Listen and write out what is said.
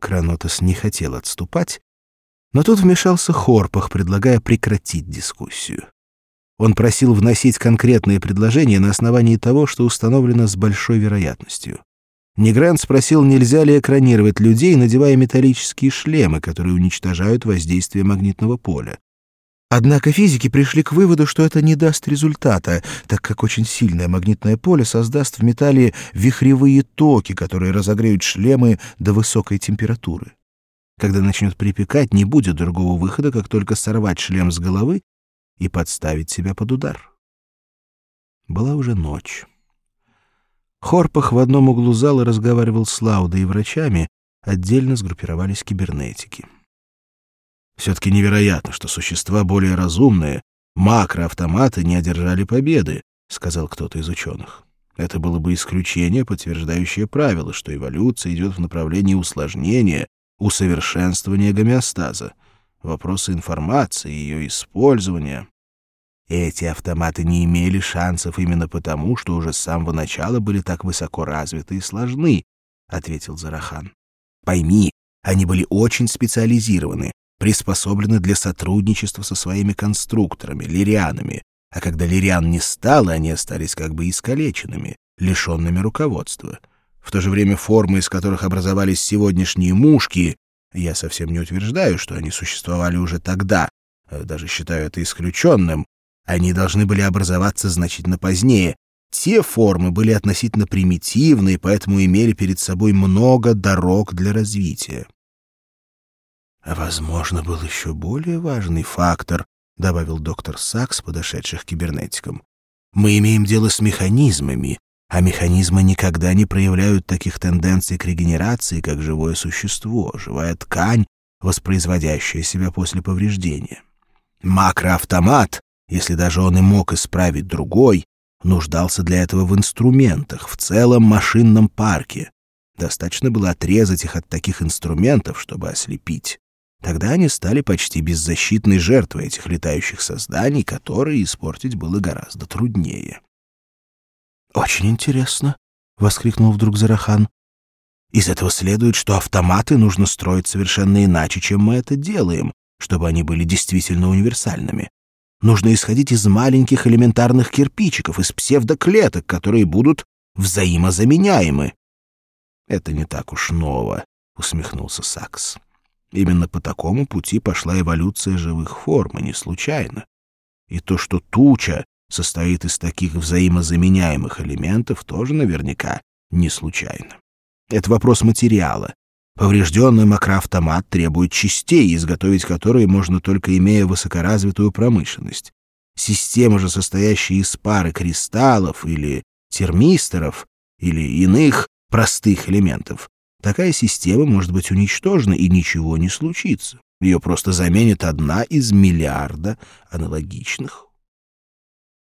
Кранотос не хотел отступать, но тут вмешался Хорпах, предлагая прекратить дискуссию. Он просил вносить конкретные предложения на основании того, что установлено с большой вероятностью. Негрант спросил, нельзя ли экранировать людей, надевая металлические шлемы, которые уничтожают воздействие магнитного поля. Однако физики пришли к выводу, что это не даст результата, так как очень сильное магнитное поле создаст в металле вихревые токи, которые разогреют шлемы до высокой температуры. Когда начнет припекать, не будет другого выхода, как только сорвать шлем с головы и подставить себя под удар. Была уже ночь. Хорпах в одном углу зала разговаривал с Лаудой и врачами, отдельно сгруппировались кибернетики. Все-таки невероятно, что существа более разумные, макроавтоматы, не одержали победы, сказал кто-то из ученых. Это было бы исключение, подтверждающее правило, что эволюция идет в направлении усложнения, усовершенствования гомеостаза. Вопросы информации, ее использования. Эти автоматы не имели шансов именно потому, что уже с самого начала были так высоко развиты и сложны, ответил Зарахан. Пойми, они были очень специализированы, приспособлены для сотрудничества со своими конструкторами, лирианами, а когда лириан не стало, они остались как бы искалеченными, лишенными руководства. В то же время формы, из которых образовались сегодняшние мушки, я совсем не утверждаю, что они существовали уже тогда, э, даже считаю это исключенным, они должны были образоваться значительно позднее. Те формы были относительно примитивные, поэтому имели перед собой много дорог для развития. А возможно, был еще более важный фактор, добавил доктор Сакс, подошедших к кибернетикам. Мы имеем дело с механизмами, а механизмы никогда не проявляют таких тенденций к регенерации, как живое существо, живая ткань, воспроизводящая себя после повреждения. Макроавтомат, если даже он и мог исправить другой, нуждался для этого в инструментах, в целом машинном парке. Достаточно было отрезать их от таких инструментов, чтобы ослепить. Тогда они стали почти беззащитной жертвой этих летающих созданий, которые испортить было гораздо труднее. «Очень интересно», — воскликнул вдруг Зарахан. «Из этого следует, что автоматы нужно строить совершенно иначе, чем мы это делаем, чтобы они были действительно универсальными. Нужно исходить из маленьких элементарных кирпичиков, из псевдоклеток, которые будут взаимозаменяемы». «Это не так уж ново», — усмехнулся Сакс. Именно по такому пути пошла эволюция живых форм, и не случайно. И то, что туча состоит из таких взаимозаменяемых элементов, тоже наверняка не случайно. Это вопрос материала. Поврежденный макроавтомат требует частей, изготовить которые можно только имея высокоразвитую промышленность. Система же, состоящая из пары кристаллов или термисторов или иных простых элементов, Такая система может быть уничтожена, и ничего не случится. Ее просто заменит одна из миллиарда аналогичных.